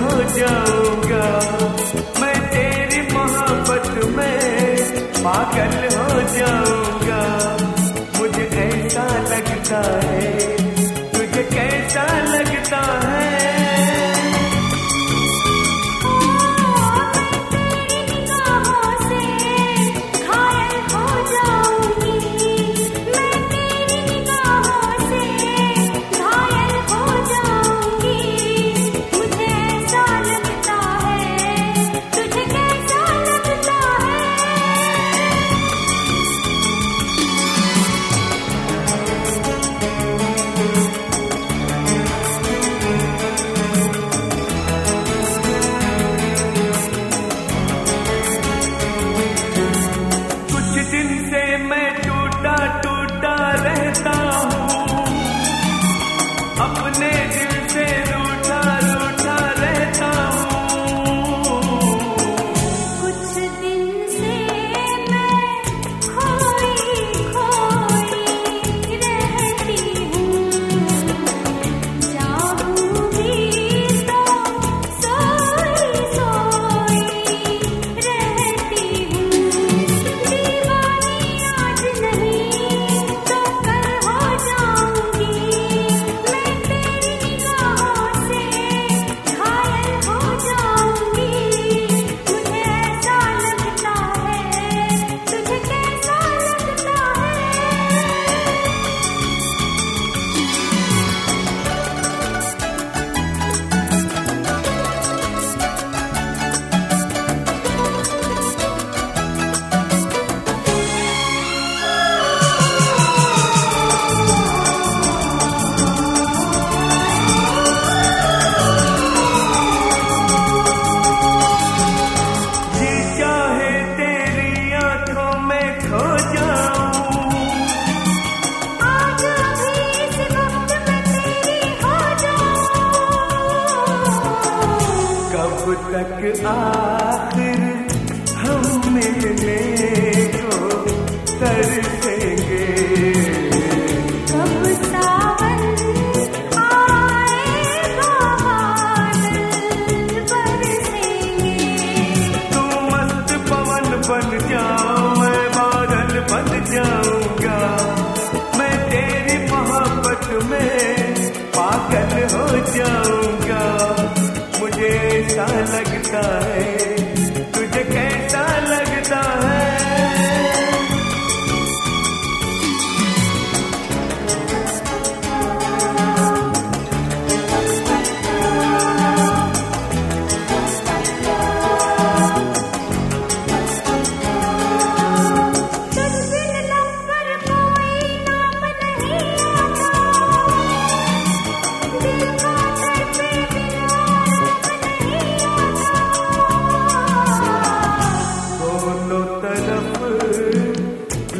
हो जाऊँगा। मैं तेरी मोहब्बत में पागल हो जाऊँगा। मुझे ऐसा लगता है आखिर हम मिलने को तरसेंगे कब सावन आएगा बादल बरसेंगे तू मस्त पवन बन जाओ मैं बादल बन जाऊँगा। मैं तेरी मोहब्बत में पागल हो जाऊँगा। मुझे ऐसा लगता है